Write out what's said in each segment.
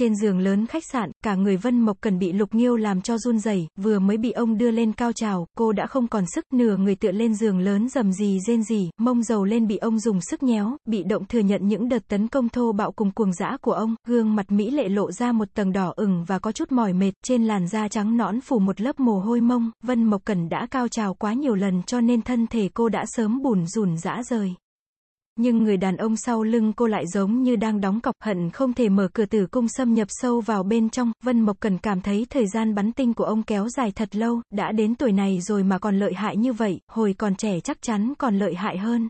Trên giường lớn khách sạn, cả người Vân Mộc Cần bị Lục Nghiêu làm cho run rẩy, vừa mới bị ông đưa lên cao trào, cô đã không còn sức, nửa người tựa lên giường lớn dầm gì rên gì, mông dầu lên bị ông dùng sức nhéo, bị động thừa nhận những đợt tấn công thô bạo cùng cuồng dã của ông, gương mặt mỹ lệ lộ ra một tầng đỏ ửng và có chút mỏi mệt, trên làn da trắng nõn phủ một lớp mồ hôi mông, Vân Mộc Cần đã cao trào quá nhiều lần cho nên thân thể cô đã sớm bùn rùn rã rời. Nhưng người đàn ông sau lưng cô lại giống như đang đóng cọc hận không thể mở cửa tử cung xâm nhập sâu vào bên trong, Vân Mộc Cần cảm thấy thời gian bắn tinh của ông kéo dài thật lâu, đã đến tuổi này rồi mà còn lợi hại như vậy, hồi còn trẻ chắc chắn còn lợi hại hơn.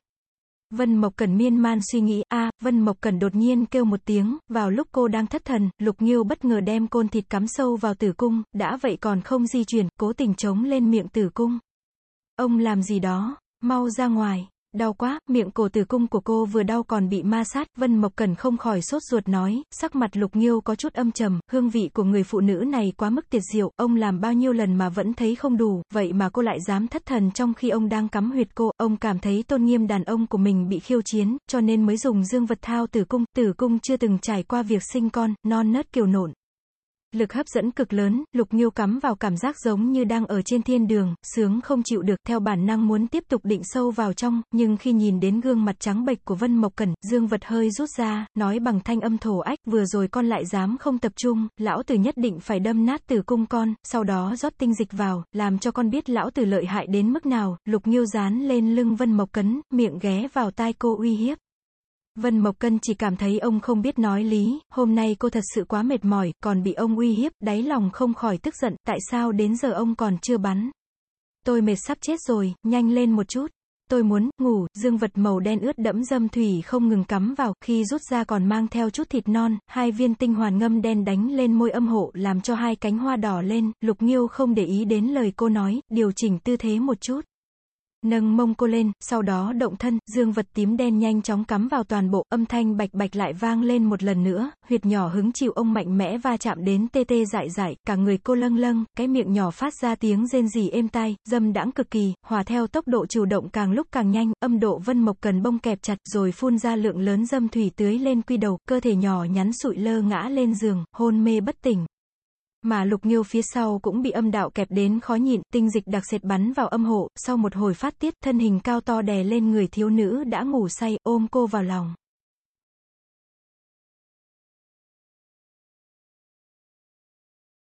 Vân Mộc Cần miên man suy nghĩ, a, Vân Mộc Cần đột nhiên kêu một tiếng, vào lúc cô đang thất thần, Lục Nghiêu bất ngờ đem côn thịt cắm sâu vào tử cung, đã vậy còn không di chuyển, cố tình chống lên miệng tử cung. Ông làm gì đó, mau ra ngoài. Đau quá, miệng cổ tử cung của cô vừa đau còn bị ma sát, Vân Mộc Cần không khỏi sốt ruột nói, sắc mặt Lục Nghiêu có chút âm trầm, hương vị của người phụ nữ này quá mức tiệt diệu, ông làm bao nhiêu lần mà vẫn thấy không đủ, vậy mà cô lại dám thất thần trong khi ông đang cắm huyệt cô, ông cảm thấy tôn nghiêm đàn ông của mình bị khiêu chiến, cho nên mới dùng dương vật thao tử cung, tử cung chưa từng trải qua việc sinh con, non nớt kiều nộn. Lực hấp dẫn cực lớn, Lục Nghiêu cắm vào cảm giác giống như đang ở trên thiên đường, sướng không chịu được, theo bản năng muốn tiếp tục định sâu vào trong, nhưng khi nhìn đến gương mặt trắng bệch của Vân Mộc Cẩn, dương vật hơi rút ra, nói bằng thanh âm thổ ách, vừa rồi con lại dám không tập trung, lão tử nhất định phải đâm nát tử cung con, sau đó rót tinh dịch vào, làm cho con biết lão tử lợi hại đến mức nào, Lục Nghiêu dán lên lưng Vân Mộc Cấn, miệng ghé vào tai cô uy hiếp. Vân Mộc Cân chỉ cảm thấy ông không biết nói lý, hôm nay cô thật sự quá mệt mỏi, còn bị ông uy hiếp, đáy lòng không khỏi tức giận, tại sao đến giờ ông còn chưa bắn. Tôi mệt sắp chết rồi, nhanh lên một chút. Tôi muốn, ngủ, dương vật màu đen ướt đẫm dâm thủy không ngừng cắm vào, khi rút ra còn mang theo chút thịt non, hai viên tinh hoàn ngâm đen đánh lên môi âm hộ, làm cho hai cánh hoa đỏ lên, lục nghiêu không để ý đến lời cô nói, điều chỉnh tư thế một chút. Nâng mông cô lên, sau đó động thân, dương vật tím đen nhanh chóng cắm vào toàn bộ, âm thanh bạch bạch lại vang lên một lần nữa, huyệt nhỏ hứng chịu ông mạnh mẽ va chạm đến tê tê dại dại, cả người cô lâng lâng, cái miệng nhỏ phát ra tiếng rên rỉ êm tai, dâm đãng cực kỳ, hòa theo tốc độ chủ động càng lúc càng nhanh, âm độ vân mộc cần bông kẹp chặt, rồi phun ra lượng lớn dâm thủy tưới lên quy đầu, cơ thể nhỏ nhắn sụi lơ ngã lên giường, hôn mê bất tỉnh. Mà lục nghiêu phía sau cũng bị âm đạo kẹp đến khó nhịn, tinh dịch đặc sệt bắn vào âm hộ, sau một hồi phát tiết, thân hình cao to đè lên người thiếu nữ đã ngủ say, ôm cô vào lòng.